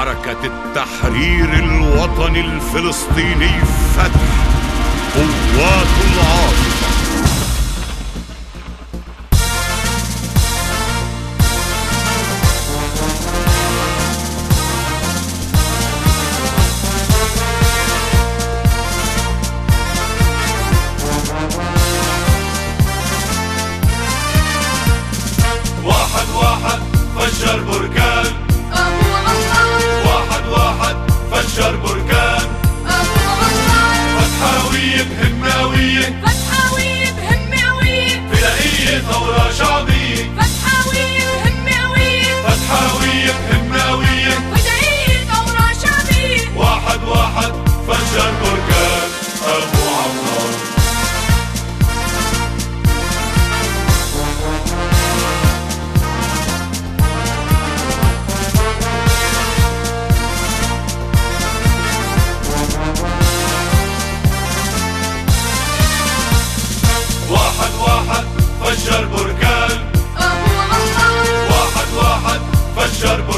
معركة التحرير الوطني الفلسطيني فتح قوات العاصمة. واحد واحد فجر بركان coşar